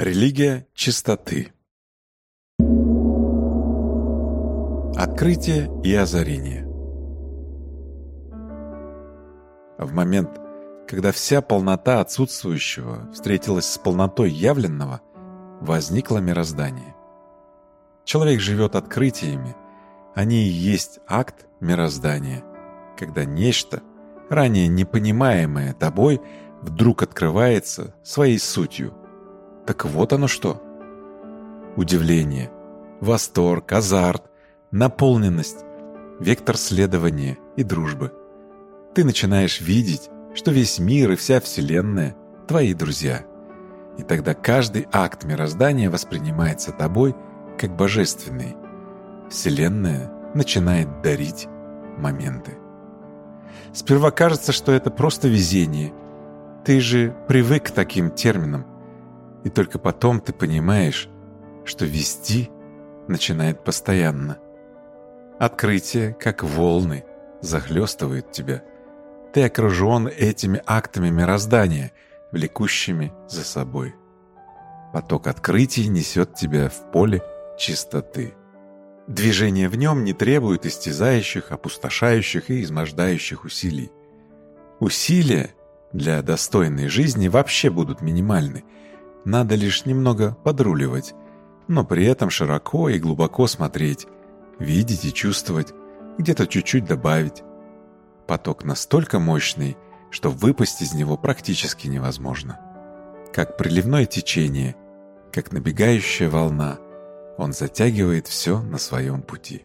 Религия чистоты. Открытие и озарение. В момент, когда вся полнота отсутствующего встретилась с полнотой явленного, возникло мироздание. Человек живет открытиями, они и есть акт мироздания, когда нечто, ранее непонимаемое тобой, вдруг открывается своей сутью, так вот оно что. Удивление, восторг, азарт, наполненность, вектор следования и дружбы. Ты начинаешь видеть, что весь мир и вся Вселенная – твои друзья. И тогда каждый акт мироздания воспринимается тобой как божественный. Вселенная начинает дарить моменты. Сперва кажется, что это просто везение. Ты же привык к таким терминам – и только потом ты понимаешь, что вести начинает постоянно. Открытие, как волны, захлестывает тебя. Ты окружен этими актами мироздания, влекущими за собой. Поток открытий несет тебя в поле чистоты. Движение в нем не требует истязающих, опустошающих и измождающих усилий. Усилия для достойной жизни вообще будут минимальны – надо лишь немного подруливать, но при этом широко и глубоко смотреть, видеть и чувствовать, где-то чуть-чуть добавить. Поток настолько мощный, что выпасть из него практически невозможно. Как приливное течение, как набегающая волна, он затягивает все на своем пути.